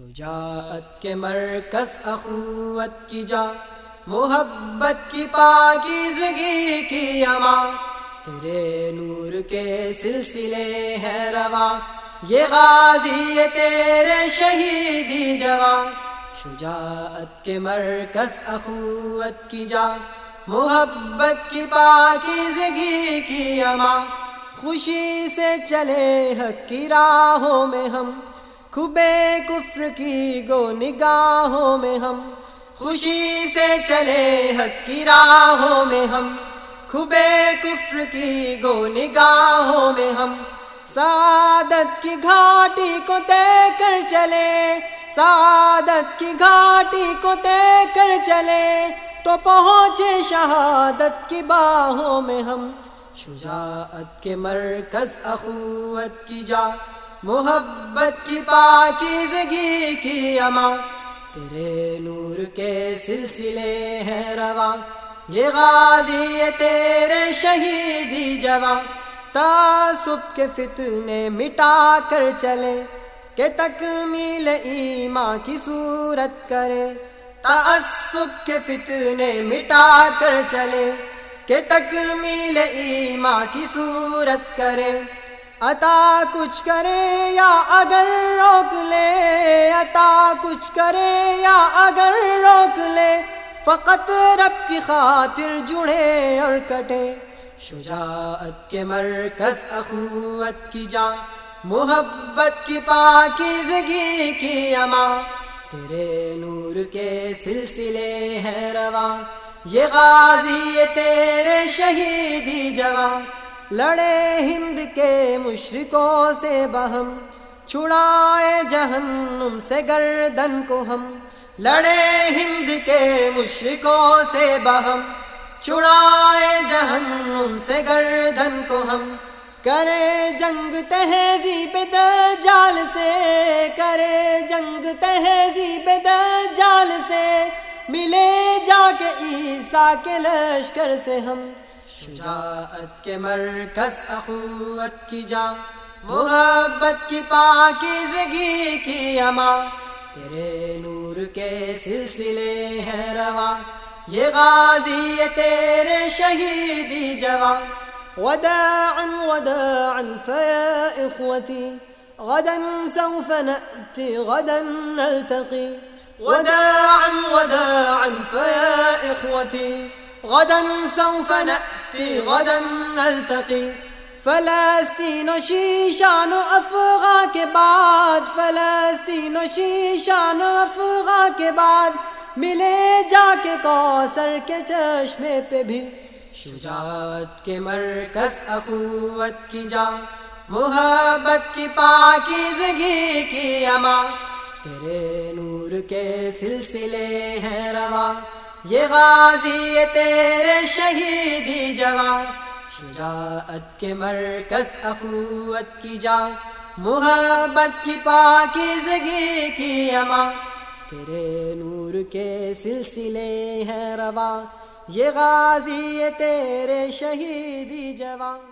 شجاعت کے مرکز اخوت کی جا، محبت کی پاکیزگی کی اما تیرے نور کے سلسلے ہیں روا، یہ غازی تیرے شہیدی جوان شجاعت کے مرکز اخوت کی جا، محبت کی پاکیزگی کی اما خوشی سے چلے حق کی راہوں میں ہم کھبے کفر کی گو نگاہوں میں ہم، خوشی سے چلے حق کی راہوں میں ہم کھبے کفر کی گو نگاہوں میں ہم۔ سعادت کی گھاٹی کو طے کر چلے، سعادت کی گھاٹی کو طے کر چلے۔ تو پہنچے شہادت کی باہوں میں ہم، شجاعت کے مرکز اخوت کی جا۔ محبت کی پاکیزگی کی اما، تیرے نور کے سلسلے ہیں روا۔ یہ غازی تیرے شہیدی جوان تعصب کے فتنے مٹا کر چلے، کہ تکمیل ایمان کی صورت کرے۔ تعصب کے فتنے مٹا کر چلے، کہ تکمیل ایمان کی صورت کرے۔ عطا کچھ کرے یا اگر روک لے، عطا کچھ کرے یا اگر روک لے، فقط رب کی خاطر جڑے اور کٹے۔ شجاعت کے مرکز اخوت کی جان محبت کی پاکیزگی کی اما تیرے نور کے سلسلے ہیں رواں، یہ غازی تیرے شہیدی جوان لڑے ہند کے مشرکوں سے بہم، چھڑائے جہنم سے گردن کو ہم۔ لڑے ہند کے مشرکوں سے بہم، چھڑائے جہنم سے گردن کو ہم۔ کرے جنگ تہذیب دجال سے، کرے جنگ تہذیب دجال سے۔ ملے جا کے عیسیٰ کے لشکر سے ہم۔ شجاعت کے مرکز اخوت کی جا، محبت کی پاکیزگی کی اما، تیرے نور کے سلسلے ہیں رواں یہ غازی تیرے شہیدی جوان وداعا وداعا فيا إخوتي غدا سوف نأتي غدا نلتقي وداعا وداعا فيا إخوتي غدا سوف نأتي، غدا نلتقي. فلسطین و شیشان و افغا کے بعد فلسطین و شیشان و افغا کے بعد ملے جا کے کوثر کے چشمے پہ بھی، شجاعت کے مرکز اخوت کی جا. محبت کی پاکیزگی کی اما. تیرے نور کے سلسلے ہیں رواں. یہ غازی تیرے شہیدی جوان، شجاعت کے مرکز اخوت کی جا محبت کی پاکیزگی کی اما تیرے نور کے سلسلے ہیں رواں، یہ غازی تیرے شہیدی جوان۔